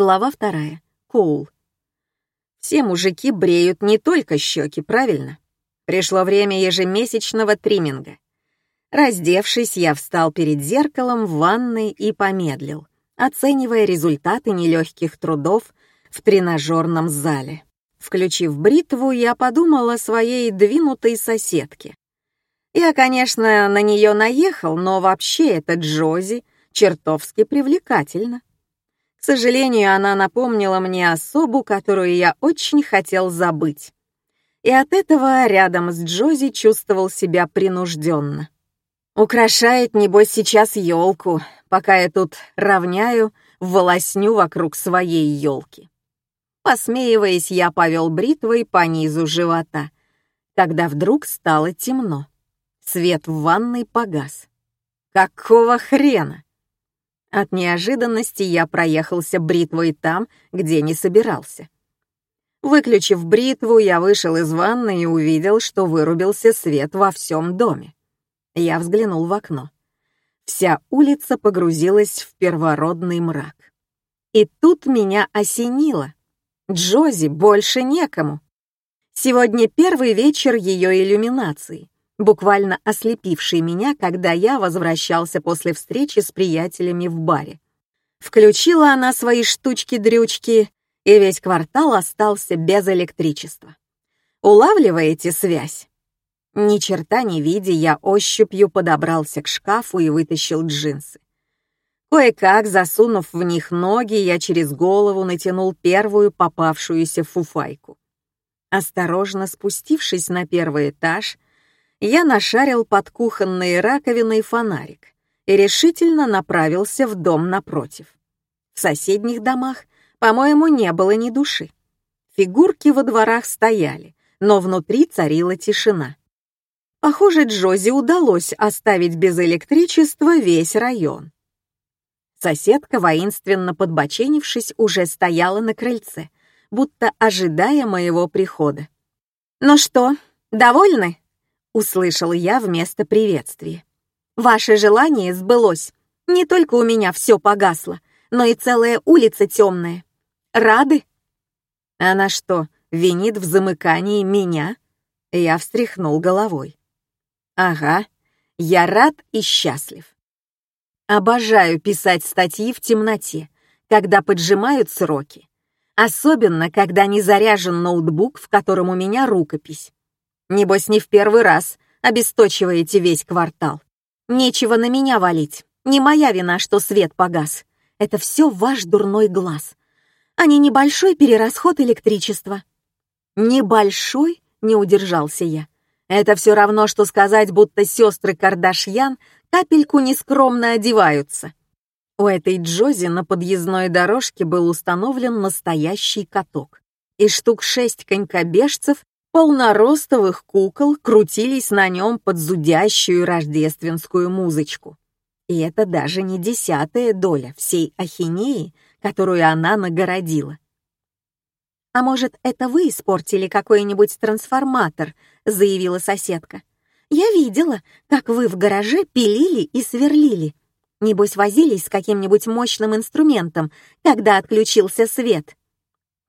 Глава вторая. Коул. Все мужики бреют не только щеки, правильно? Пришло время ежемесячного тримминга. Раздевшись, я встал перед зеркалом в ванной и помедлил, оценивая результаты нелегких трудов в тренажерном зале. Включив бритву, я подумал о своей двинутой соседке. Я, конечно, на нее наехал, но вообще эта Джози чертовски привлекательна. К сожалению, она напомнила мне особу, которую я очень хотел забыть. И от этого рядом с Джози чувствовал себя принужденно. Украшает, небось, сейчас елку, пока я тут равняю волосню вокруг своей елки. Посмеиваясь, я повел бритвой по низу живота, когда вдруг стало темно. Свет в ванной погас. Какого хрена? От неожиданности я проехался бритвой там, где не собирался. Выключив бритву, я вышел из ванны и увидел, что вырубился свет во всем доме. Я взглянул в окно. Вся улица погрузилась в первородный мрак. И тут меня осенило. Джози больше некому. Сегодня первый вечер ее иллюминации буквально ослепивший меня, когда я возвращался после встречи с приятелями в баре. Включила она свои штучки-дрючки, и весь квартал остался без электричества. Улавливаете связь? Ни черта не видя, я ощупью подобрался к шкафу и вытащил джинсы. Кое-как, засунув в них ноги, я через голову натянул первую попавшуюся фуфайку. Осторожно спустившись на первый этаж, я нашарил под кухонной раковиной фонарик и решительно направился в дом напротив. В соседних домах, по-моему, не было ни души. Фигурки во дворах стояли, но внутри царила тишина. Похоже, Джози удалось оставить без электричества весь район. Соседка, воинственно подбоченившись, уже стояла на крыльце, будто ожидая моего прихода. «Ну что, довольны?» — услышал я вместо приветствия. «Ваше желание сбылось. Не только у меня все погасло, но и целая улица темная. Рады?» «Она что, винит в замыкании меня?» Я встряхнул головой. «Ага, я рад и счастлив. Обожаю писать статьи в темноте, когда поджимают сроки. Особенно, когда не заряжен ноутбук, в котором у меня рукопись. Небось, не в первый раз обесточиваете весь квартал. Нечего на меня валить. Не моя вина, что свет погас. Это все ваш дурной глаз. А не небольшой перерасход электричества. Небольшой, не удержался я. Это все равно, что сказать, будто сестры Кардашьян капельку нескромно одеваются. У этой Джози на подъездной дорожке был установлен настоящий каток. И штук шесть конькобежцев полноростовых кукол крутились на нем под зудящую рождественскую музычку. И это даже не десятая доля всей ахинеи, которую она нагородила. «А может, это вы испортили какой-нибудь трансформатор?» — заявила соседка. «Я видела, как вы в гараже пилили и сверлили. Небось, возились с каким-нибудь мощным инструментом, когда отключился свет».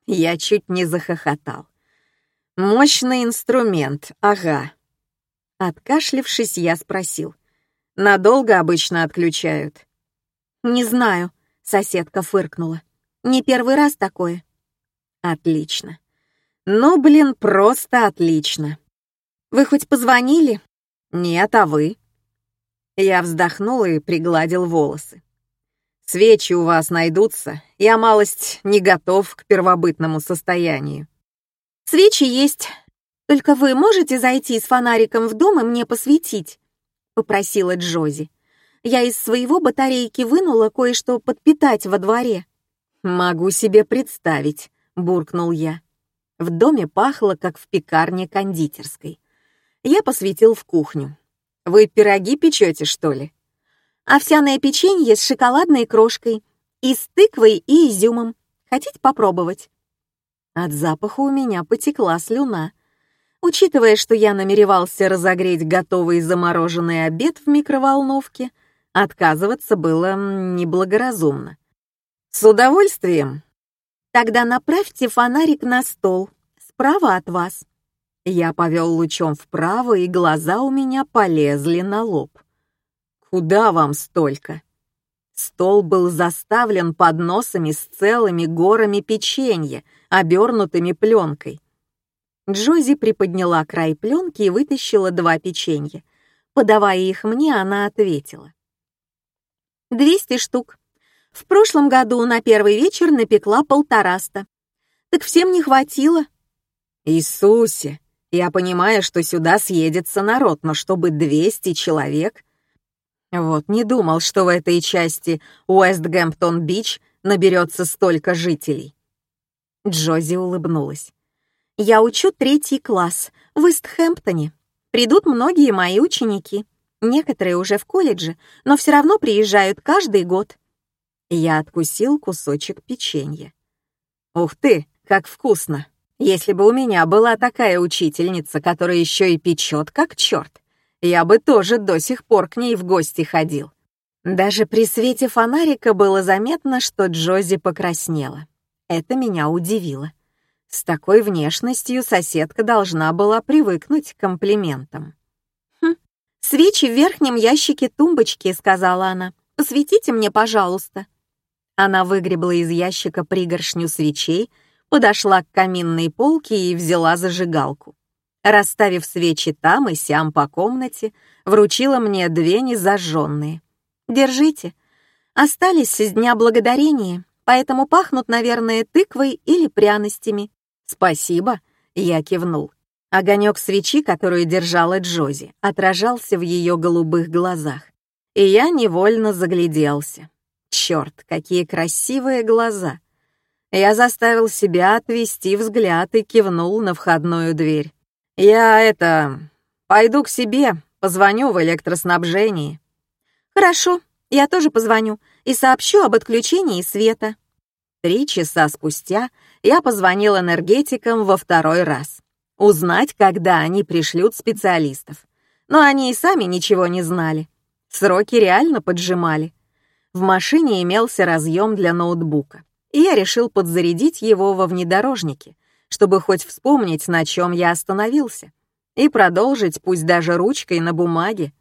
Я чуть не захохотал. Мощный инструмент, ага. Откашлившись, я спросил. Надолго обычно отключают? Не знаю, соседка фыркнула. Не первый раз такое. Отлично. Ну, блин, просто отлично. Вы хоть позвонили? Нет, а вы? Я вздохнул и пригладил волосы. Свечи у вас найдутся, я малость не готов к первобытному состоянию. Свечи есть. Только вы можете зайти с фонариком в дом и мне посветить?» — попросила Джози. «Я из своего батарейки вынула кое-что подпитать во дворе». «Могу себе представить», — буркнул я. В доме пахло, как в пекарне кондитерской. Я посветил в кухню. «Вы пироги печете, что ли?» «Овсяное печенье с шоколадной крошкой и с тыквой и изюмом. Хотите попробовать?» От запаха у меня потекла слюна. Учитывая, что я намеревался разогреть готовый замороженный обед в микроволновке, отказываться было неблагоразумно. «С удовольствием. Тогда направьте фонарик на стол, справа от вас. Я повел лучом вправо, и глаза у меня полезли на лоб. Куда вам столько? Стол был заставлен подносами с целыми горами печенья, обернутыми пленкой. Джози приподняла край пленки и вытащила два печенья. Подавая их мне, она ответила. «Двести штук. В прошлом году на первый вечер напекла полтораста. Так всем не хватило». «Иисусе! Я понимаю, что сюда съедется народ, но чтобы двести человек...» Вот, не думал, что в этой части Уэстгемптон-Бич наберется столько жителей. Джози улыбнулась. «Я учу третий класс в Истхэмптоне. Придут многие мои ученики. Некоторые уже в колледже, но все равно приезжают каждый год». Я откусил кусочек печенья. «Ух ты, как вкусно! Если бы у меня была такая учительница, которая еще и печет, как черт, я бы тоже до сих пор к ней в гости ходил». Даже при свете фонарика было заметно, что Джози покраснела. Это меня удивило. С такой внешностью соседка должна была привыкнуть к комплиментам. «Хм, свечи в верхнем ящике тумбочки», — сказала она. «Посветите мне, пожалуйста». Она выгребла из ящика пригоршню свечей, подошла к каминной полке и взяла зажигалку. Расставив свечи там и сям по комнате, вручила мне две незажженные. «Держите. Остались с Дня Благодарения, поэтому пахнут, наверное, тыквой или пряностями. «Спасибо», — я кивнул. Огонек свечи, которую держала Джози, отражался в ее голубых глазах. И я невольно загляделся. Черт, какие красивые глаза! Я заставил себя отвести взгляд и кивнул на входную дверь. «Я это... пойду к себе, позвоню в электроснабжении». «Хорошо, я тоже позвоню и сообщу об отключении света». Три часа спустя я позвонил энергетикам во второй раз. Узнать, когда они пришлют специалистов. Но они и сами ничего не знали. Сроки реально поджимали. В машине имелся разъем для ноутбука, и я решил подзарядить его во внедорожнике, чтобы хоть вспомнить, на чем я остановился, и продолжить, пусть даже ручкой на бумаге.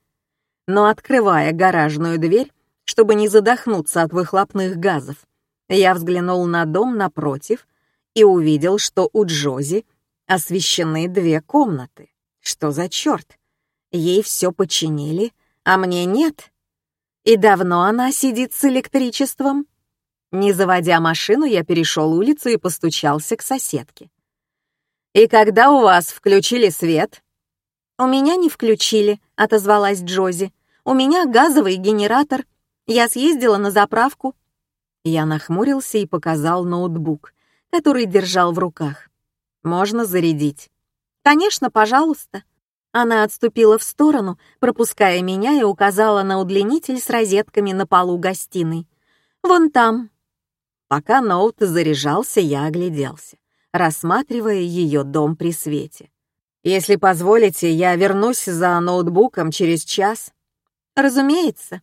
Но открывая гаражную дверь, чтобы не задохнуться от выхлопных газов, я взглянул на дом напротив и увидел, что у Джози освещены две комнаты. Что за черт? Ей все починили, а мне нет. И давно она сидит с электричеством? Не заводя машину, я перешел улицу и постучался к соседке. «И когда у вас включили свет?» «У меня не включили», — отозвалась Джози. «У меня газовый генератор. Я съездила на заправку. Я нахмурился и показал ноутбук, который держал в руках. «Можно зарядить?» «Конечно, пожалуйста». Она отступила в сторону, пропуская меня и указала на удлинитель с розетками на полу гостиной. «Вон там». Пока ноут заряжался, я огляделся, рассматривая ее дом при свете. «Если позволите, я вернусь за ноутбуком через час». «Разумеется».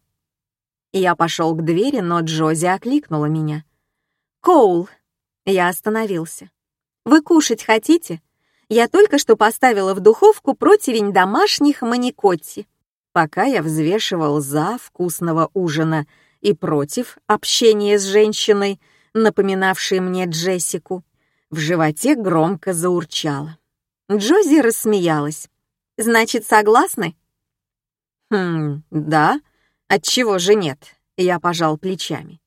Я пошел к двери, но Джози окликнула меня. «Коул!» Я остановился. «Вы кушать хотите? Я только что поставила в духовку противень домашних маникотти». Пока я взвешивал за вкусного ужина и против общения с женщиной, напоминавшей мне Джессику, в животе громко заурчало. Джози рассмеялась. «Значит, согласны?» «Хм, да», Отчего же нет? Я пожал плечами.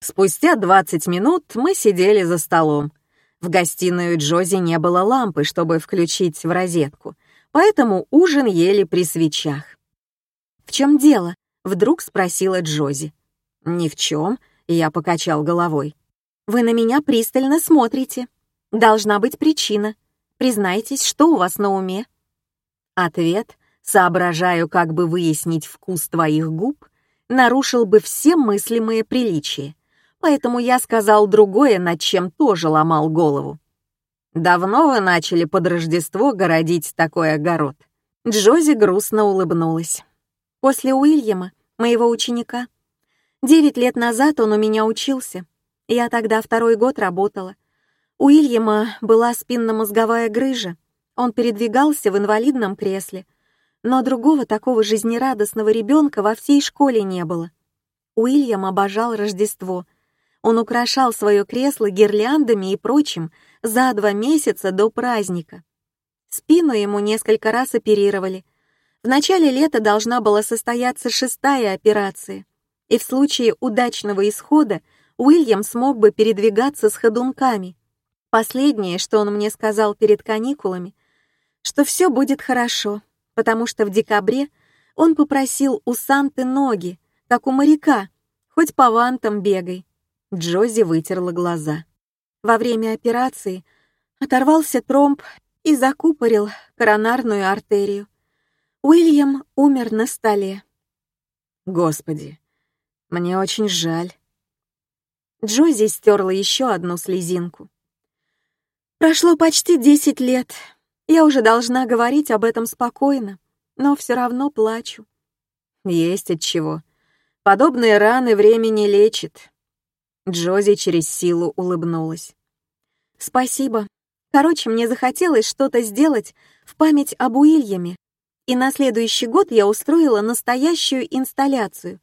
Спустя 20 минут мы сидели за столом. В гостиную Джози не было лампы, чтобы включить в розетку, поэтому ужин ели при свечах. «В чем дело?» — вдруг спросила Джози. «Ни в чем», — я покачал головой. «Вы на меня пристально смотрите. Должна быть причина. Признайтесь, что у вас на уме?» Ответ соображаю, как бы выяснить вкус твоих губ, нарушил бы все мыслимые приличия, поэтому я сказал другое, над чем тоже ломал голову. «Давно вы начали под Рождество городить такой огород?» Джози грустно улыбнулась. «После Уильяма, моего ученика. Девять лет назад он у меня учился. Я тогда второй год работала. У Ильяма была спинномозговая грыжа. Он передвигался в инвалидном кресле. Но другого такого жизнерадостного ребенка во всей школе не было. Уильям обожал Рождество. Он украшал свое кресло гирляндами и прочим за два месяца до праздника. Спину ему несколько раз оперировали. В начале лета должна была состояться шестая операция, и в случае удачного исхода Уильям смог бы передвигаться с ходунками. Последнее, что он мне сказал перед каникулами, что все будет хорошо, потому что в декабре он попросил у Санты ноги, как у моряка, хоть по вантам бегай. Джози вытерла глаза. Во время операции оторвался тромб и закупорил коронарную артерию. Уильям умер на столе. Господи, мне очень жаль. Джози стерла еще одну слезинку. Прошло почти десять лет. Я уже должна говорить об этом спокойно, но все равно плачу. Есть от чего. Подобные раны времени лечит. Джози через силу улыбнулась. Спасибо. Короче, мне захотелось что-то сделать в память об Уильяме. И на следующий год я устроила настоящую инсталляцию,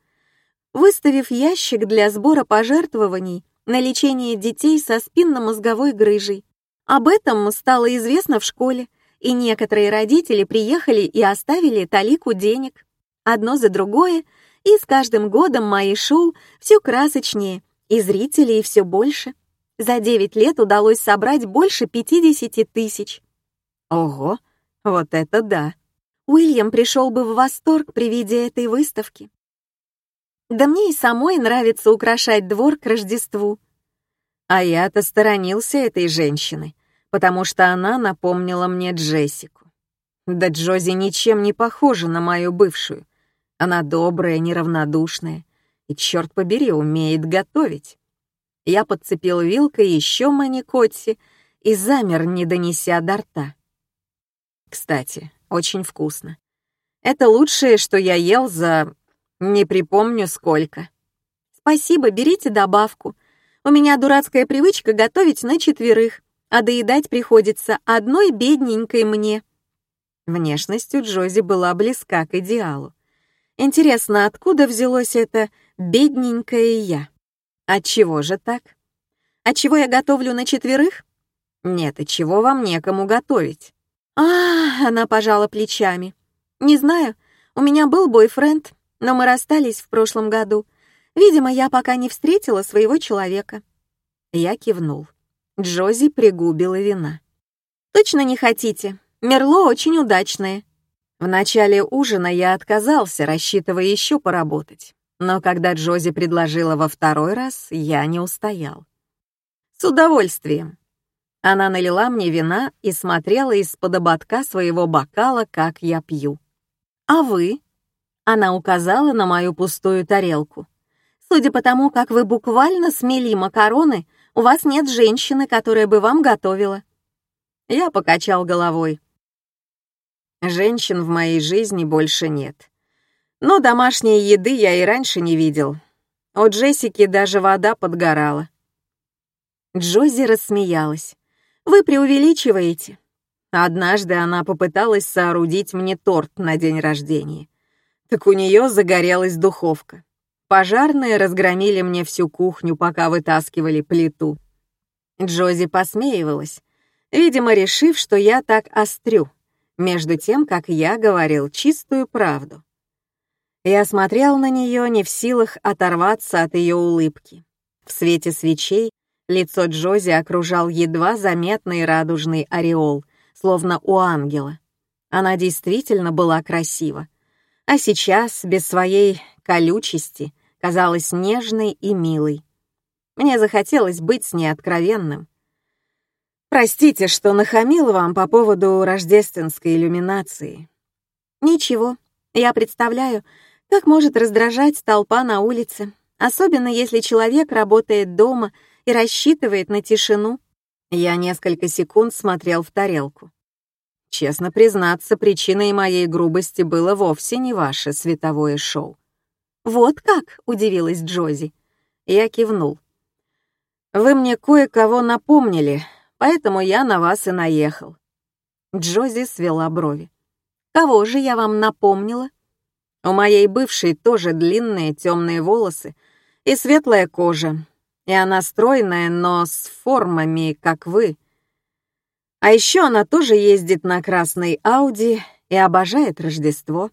выставив ящик для сбора пожертвований на лечение детей со спинномозговой грыжей. Об этом стало известно в школе, и некоторые родители приехали и оставили талику денег. Одно за другое — и с каждым годом мои шоу все красочнее, и зрителей все больше. За 9 лет удалось собрать больше 50 тысяч. Ого, вот это да! Уильям пришел бы в восторг при виде этой выставки. Да мне и самой нравится украшать двор к Рождеству. А я-то сторонился этой женщины, потому что она напомнила мне Джессику. Да Джози ничем не похожа на мою бывшую. Она добрая, неравнодушная и, черт побери, умеет готовить. Я подцепил вилкой еще маникотти и замер, не донеся до рта. Кстати, очень вкусно. Это лучшее, что я ел за... не припомню сколько. Спасибо, берите добавку. У меня дурацкая привычка готовить на четверых, а доедать приходится одной бедненькой мне. Внешность у Джози была близка к идеалу. Интересно, откуда взялось это «бедненькое я»? Отчего же так? Отчего я готовлю на четверых? Нет, отчего вам некому готовить? А, она пожала плечами. Не знаю, у меня был бойфренд, но мы расстались в прошлом году. Видимо, я пока не встретила своего человека. Я кивнул. Джози пригубила вина. Точно не хотите? Мерло очень удачное. В начале ужина я отказался, рассчитывая еще поработать. Но когда Джози предложила во второй раз, я не устоял. С удовольствием. Она налила мне вина и смотрела из-под ободка своего бокала, как я пью. «А вы?» Она указала на мою пустую тарелку. «Судя по тому, как вы буквально смели макароны, у вас нет женщины, которая бы вам готовила». Я покачал головой. Женщин в моей жизни больше нет. Но домашней еды я и раньше не видел. У Джессики даже вода подгорала. Джози рассмеялась. «Вы преувеличиваете». Однажды она попыталась соорудить мне торт на день рождения. Так у нее загорелась духовка. Пожарные разгромили мне всю кухню, пока вытаскивали плиту. Джози посмеивалась, видимо, решив, что я так острю между тем, как я говорил чистую правду. Я смотрел на нее, не в силах оторваться от ее улыбки. В свете свечей лицо Джози окружал едва заметный радужный ореол, словно у ангела. Она действительно была красива, а сейчас, без своей колючести, казалась нежной и милой. Мне захотелось быть с ней откровенным, Простите, что нахамил вам по поводу рождественской иллюминации. Ничего, я представляю, как может раздражать толпа на улице, особенно если человек работает дома и рассчитывает на тишину. Я несколько секунд смотрел в тарелку. Честно признаться, причиной моей грубости было вовсе не ваше световое шоу. «Вот как?» — удивилась Джози. Я кивнул. Вы мне кое-кого напомнили, поэтому я на вас и наехал. Джози свела брови. Кого же я вам напомнила? У моей бывшей тоже длинные темные волосы и светлая кожа, и она стройная, но с формами, как вы. А еще она тоже ездит на красной Ауди и обожает Рождество.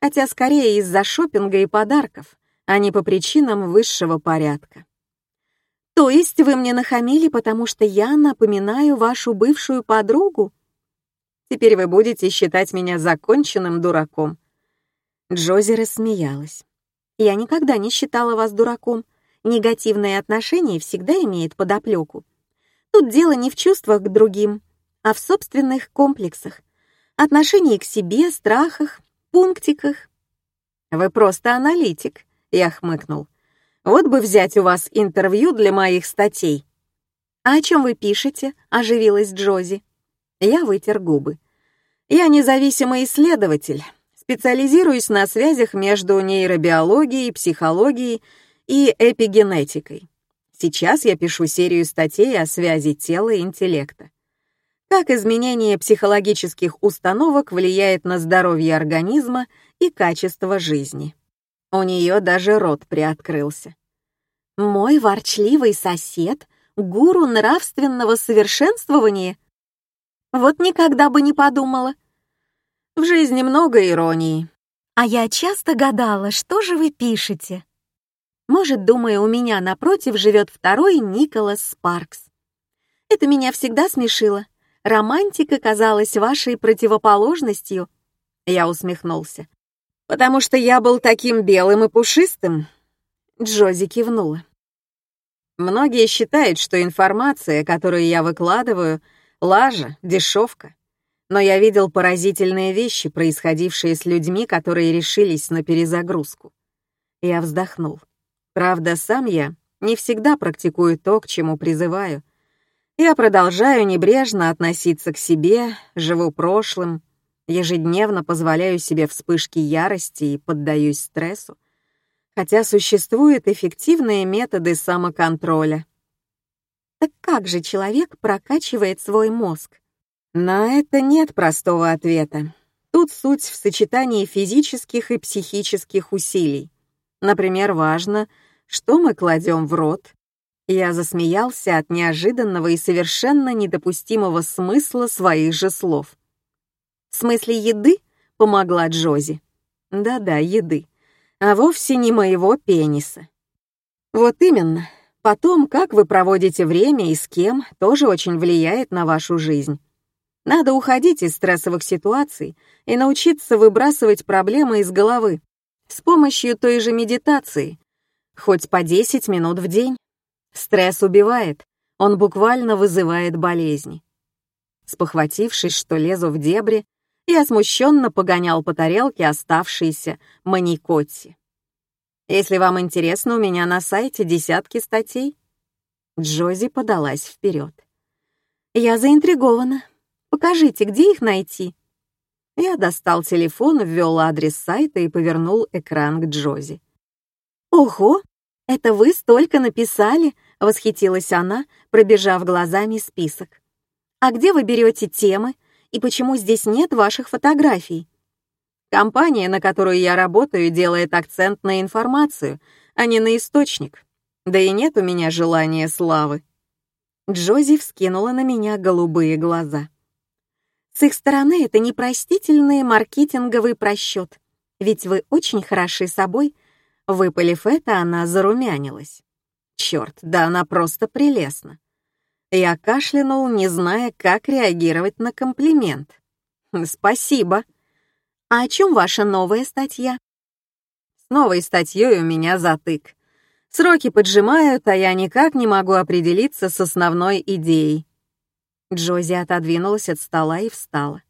Хотя скорее из-за шопинга и подарков, а не по причинам высшего порядка. То есть вы мне нахамили, потому что я напоминаю вашу бывшую подругу? Теперь вы будете считать меня законченным дураком. Джози рассмеялась. Я никогда не считала вас дураком. Негативное отношение всегда имеет подоплеку. Тут дело не в чувствах к другим, а в собственных комплексах. Отношении к себе, страхах, пунктиках. Вы просто аналитик, я хмыкнул. Вот бы взять у вас интервью для моих статей. А о чем вы пишете? Оживилась Джози. Я вытер губы. Я независимый исследователь, специализируюсь на связях между нейробиологией, психологией и эпигенетикой. Сейчас я пишу серию статей о связи тела и интеллекта. Как изменение психологических установок влияет на здоровье организма и качество жизни. У нее даже рот приоткрылся. «Мой ворчливый сосед — гуру нравственного совершенствования? Вот никогда бы не подумала. В жизни много иронии. А я часто гадала, что же вы пишете? Может, думаю, у меня напротив живет второй Николас Спаркс. Это меня всегда смешило. Романтика казалась вашей противоположностью. Я усмехнулся. «Потому что я был таким белым и пушистым?» Джози кивнула. Многие считают, что информация, которую я выкладываю, лажа, дешевка. Но я видел поразительные вещи, происходившие с людьми, которые решились на перезагрузку. Я вздохнул. Правда, сам я не всегда практикую то, к чему призываю. Я продолжаю небрежно относиться к себе, живу прошлым, ежедневно позволяю себе вспышки ярости и поддаюсь стрессу, хотя существуют эффективные методы самоконтроля. Так как же человек прокачивает свой мозг? На это нет простого ответа. Тут суть в сочетании физических и психических усилий. Например, важно, что мы кладем в рот. Я засмеялся от неожиданного и совершенно недопустимого смысла своих же слов. В смысле еды помогла Джози. Да-да, еды. А вовсе не моего пениса. Вот именно. Потом, как вы проводите время и с кем, тоже очень влияет на вашу жизнь. Надо уходить из стрессовых ситуаций и научиться выбрасывать проблемы из головы с помощью той же медитации, хоть по 10 минут в день. Стресс убивает, он буквально вызывает болезни. Спохватившись, что лезу в дебри, я смущенно погонял по тарелке оставшиеся маникотти. Если вам интересно, у меня на сайте десятки статей. Джози подалась вперед. Я заинтригована. Покажите, где их найти. Я достал телефон, ввел адрес сайта и повернул экран к Джози. «Ого, это вы столько написали?» — восхитилась она, пробежав глазами список. «А где вы берете темы? И почему здесь нет ваших фотографий? Компания, на которую я работаю, делает акцент на информацию, а не на источник. Да и нет у меня желания славы. Джози вскинула на меня голубые глаза. С их стороны это непростительный маркетинговый просчет, ведь вы очень хороши собой. Выпалив это, она зарумянилась. Черт, да она просто прелестна. Я кашлянул, не зная, как реагировать на комплимент. «Спасибо. А о чем ваша новая статья?» «С новой статьей у меня затык. Сроки поджимают, а я никак не могу определиться с основной идеей». Джози отодвинулась от стола и встала.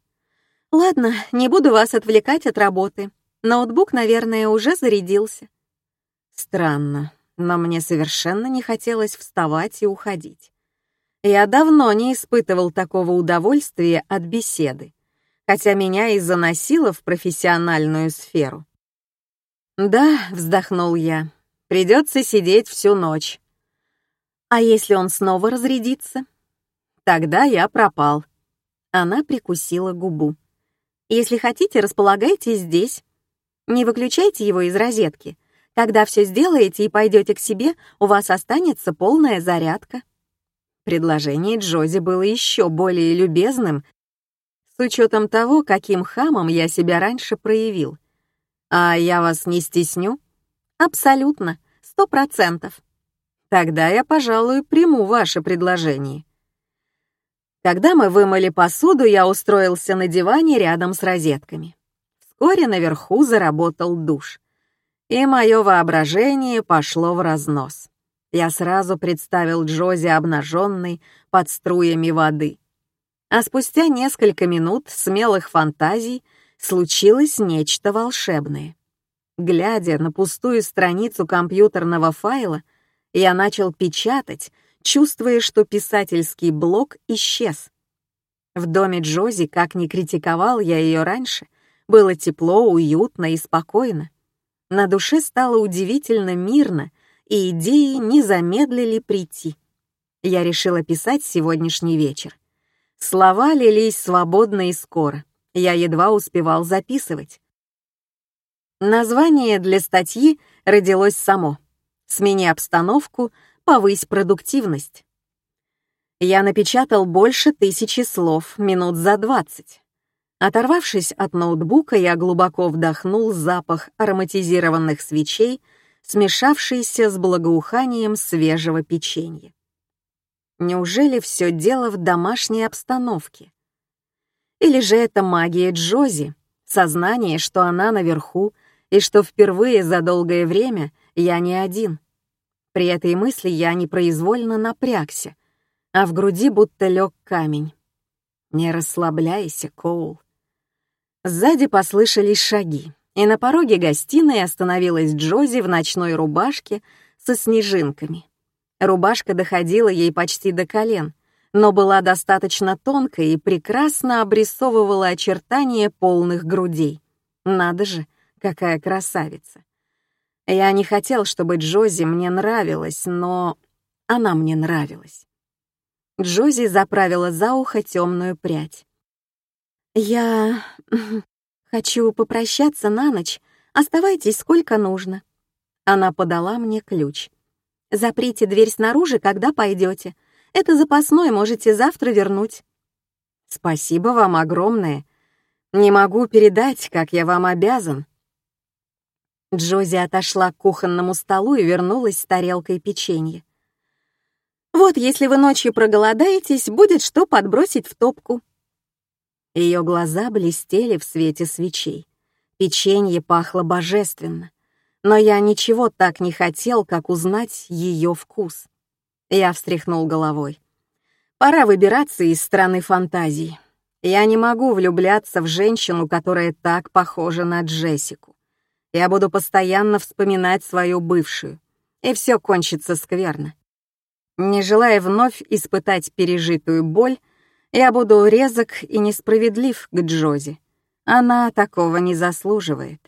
«Ладно, не буду вас отвлекать от работы. Ноутбук, наверное, уже зарядился». Странно, но мне совершенно не хотелось вставать и уходить. Я давно не испытывал такого удовольствия от беседы, хотя меня и заносило в профессиональную сферу. «Да», — вздохнул я, — «придется сидеть всю ночь». А если он снова разрядится? Тогда я пропал. Она прикусила губу. Если хотите, располагайте здесь. Не выключайте его из розетки. Когда все сделаете и пойдете к себе, у вас останется полная зарядка. Предложение Джози было еще более любезным, с учетом того, каким хамом я себя раньше проявил. А я вас не стесню? Абсолютно, сто процентов. Тогда я, пожалуй, приму ваше предложение. Когда мы вымыли посуду, я устроился на диване рядом с розетками. Вскоре наверху заработал душ. И мое воображение пошло в разнос. Я сразу представил Джози обнаженной под струями воды. А спустя несколько минут смелых фантазий случилось нечто волшебное. Глядя на пустую страницу компьютерного файла, я начал печатать, чувствуя, что писательский блок исчез. В доме Джози, как ни критиковал я ее раньше, было тепло, уютно и спокойно. На душе стало удивительно мирно, и идеи не замедлили прийти. Я решила писать сегодняшний вечер. Слова лились свободно и скоро. Я едва успевал записывать. Название для статьи родилось само. Смени обстановку, повысь продуктивность. Я напечатал больше тысячи слов, минут за двадцать. Оторвавшись от ноутбука, я глубоко вдохнул запах ароматизированных свечей, смешавшийся с благоуханием свежего печенья. Неужели все дело в домашней обстановке? Или же это магия Джози, сознание, что она наверху, и что впервые за долгое время я не один. При этой мысли я непроизвольно напрягся, а в груди будто лег камень. «Не расслабляйся, Коул». Сзади послышались шаги, и на пороге гостиной остановилась Джози в ночной рубашке со снежинками. Рубашка доходила ей почти до колен, но была достаточно тонкой и прекрасно обрисовывала очертания полных грудей. Надо же, какая красавица! Я не хотел, чтобы Джози мне нравилась, но она мне нравилась. Джози заправила за ухо темную прядь. «Я хочу попрощаться на ночь. Оставайтесь сколько нужно». Она подала мне ключ. «Заприте дверь снаружи, когда пойдете. Это запасной, можете завтра вернуть». «Спасибо вам огромное. Не могу передать, как я вам обязан. Джози отошла к кухонному столу и вернулась с тарелкой печенья. «Вот, если вы ночью проголодаетесь, будет что подбросить в топку». Ее глаза блестели в свете свечей. Печенье пахло божественно, но я ничего так не хотел, как узнать ее вкус. Я встряхнул головой. Пора выбираться из страны фантазий. Я не могу влюбляться в женщину, которая так похожа на Джессику. Я буду постоянно вспоминать свою бывшую, и все кончится скверно. Не желая вновь испытать пережитую боль, я буду резок и несправедлив к Джози. Она такого не заслуживает.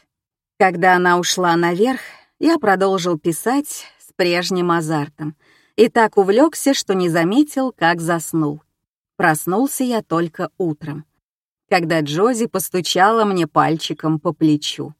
Когда она ушла наверх, я продолжил писать с прежним азартом и так увлекся, что не заметил, как заснул. Проснулся я только утром, когда Джози постучала мне пальчиком по плечу.